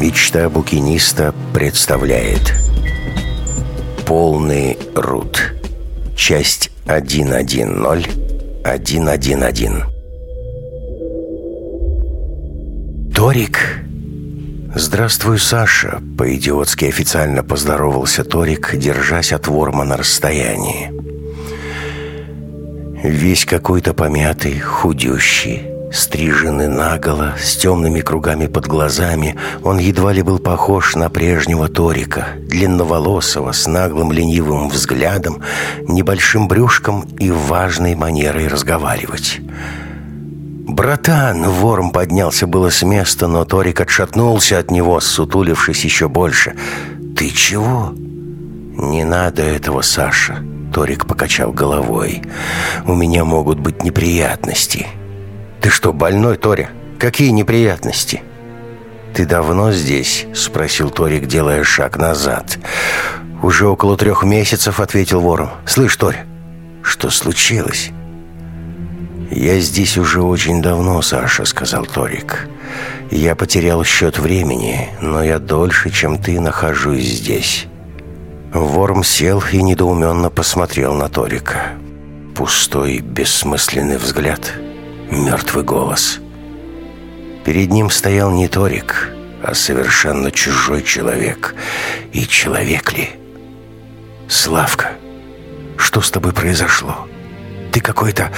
Мечта букиниста представляет Полный рут Часть 1.1.0 1.1.1 Торик «Здравствуй, Саша!» — по-идиотски официально поздоровался Торик, держась от Ворма на расстоянии. Весь какой-то помятый, худющий, стриженный наголо, с темными кругами под глазами, он едва ли был похож на прежнего Торика, длинноволосого, с наглым ленивым взглядом, небольшим брюшком и важной манерой разговаривать. «Братан!» — Ворм поднялся было с места, но Торик отшатнулся от него, сутулившись еще больше. «Ты чего?» «Не надо этого, Саша!» Торик покачал головой. «У меня могут быть неприятности». «Ты что, больной, Тори? Какие неприятности?» «Ты давно здесь?» — спросил Торик, делая шаг назад. «Уже около трех месяцев», — ответил Вором. «Слышь, Тори, что случилось?» «Я здесь уже очень давно, Саша», — сказал Торик. «Я потерял счет времени, но я дольше, чем ты, нахожусь здесь». Ворм сел и недоуменно посмотрел на Торика. Пустой, бессмысленный взгляд, мертвый голос. Перед ним стоял не Торик, а совершенно чужой человек. И человек ли? «Славка, что с тобой произошло?» Ты какой-то...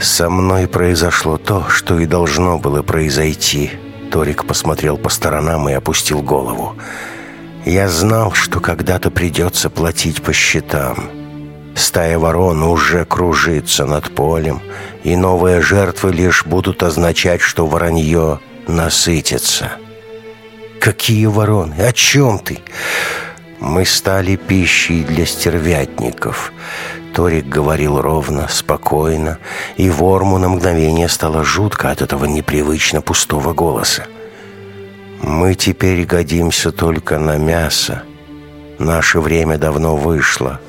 Со мной произошло то, что и должно было произойти. Торик посмотрел по сторонам и опустил голову. Я знал, что когда-то придется платить по счетам. Стая ворон уже кружится над полем, и новые жертвы лишь будут означать, что воронье насытится. «Какие вороны? О чем ты?» «Мы стали пищей для стервятников. Торик говорил ровно, спокойно, и Ворму на мгновение стало жутко от этого непривычно пустого голоса. «Мы теперь годимся только на мясо. Наше время давно вышло.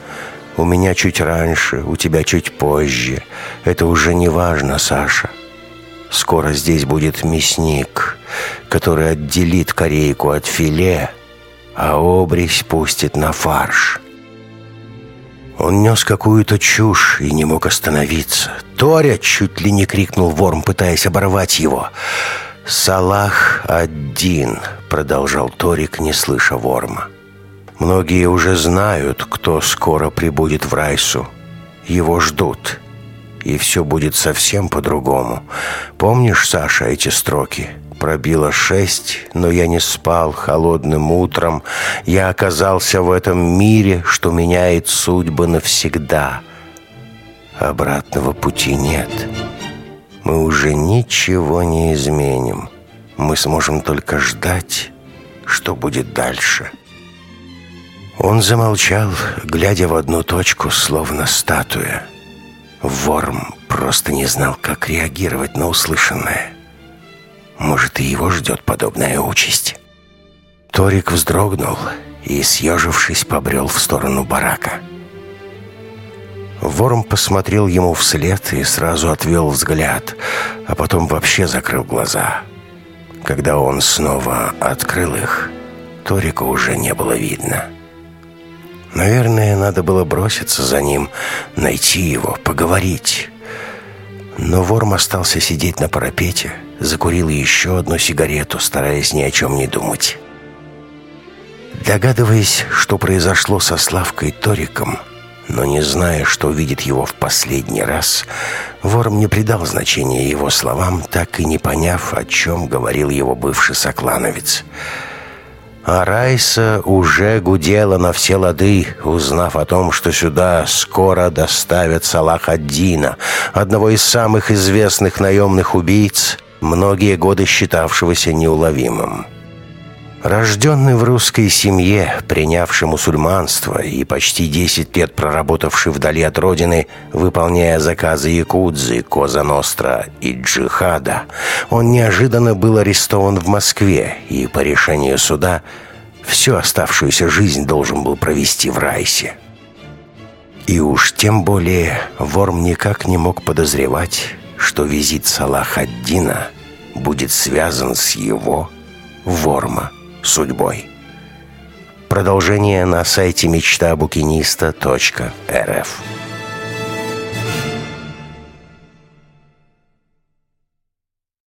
У меня чуть раньше, у тебя чуть позже. Это уже не важно, Саша. Скоро здесь будет мясник, который отделит корейку от филе, а обрезь пустит на фарш». Он нес какую-то чушь и не мог остановиться. «Торя!» — чуть ли не крикнул Ворм, пытаясь оборвать его. «Салах один!» — продолжал Торик, не слыша Ворма. «Многие уже знают, кто скоро прибудет в Райсу. Его ждут. И все будет совсем по-другому. Помнишь, Саша, эти строки?» Пробило шесть, но я не спал холодным утром. Я оказался в этом мире, что меняет судьбы навсегда. Обратного пути нет. Мы уже ничего не изменим. Мы сможем только ждать, что будет дальше. Он замолчал, глядя в одну точку, словно статуя. Ворм просто не знал, как реагировать на услышанное. Может, и его ждет подобная участь. Торик вздрогнул и, съежившись, побрел в сторону барака. Ворм посмотрел ему вслед и сразу отвел взгляд, а потом вообще закрыл глаза. Когда он снова открыл их, Торика уже не было видно. Наверное, надо было броситься за ним, найти его, поговорить. Но Ворм остался сидеть на парапете, закурил еще одну сигарету, стараясь ни о чем не думать. Догадываясь, что произошло со Славкой Ториком, но не зная, что увидит его в последний раз, Ворм не придал значения его словам, так и не поняв, о чем говорил его бывший соклановец – а Райса уже гудела на все лады, узнав о том, что сюда скоро доставят Салах-ад-Дина, одного из самых известных наемных убийц, многие годы считавшегося неуловимым. Рожденный в русской семье, принявший мусульманство и почти 10 лет проработавший вдали от родины, выполняя заказы Якудзы, Коза Ностра и Джихада, он неожиданно был арестован в Москве и по решению суда всю оставшуюся жизнь должен был провести в Райсе. И уж тем более Ворм никак не мог подозревать, что визит Салах ад будет связан с его, Ворма, судьбой. Продолжение на сайте мечтабукиниста.рф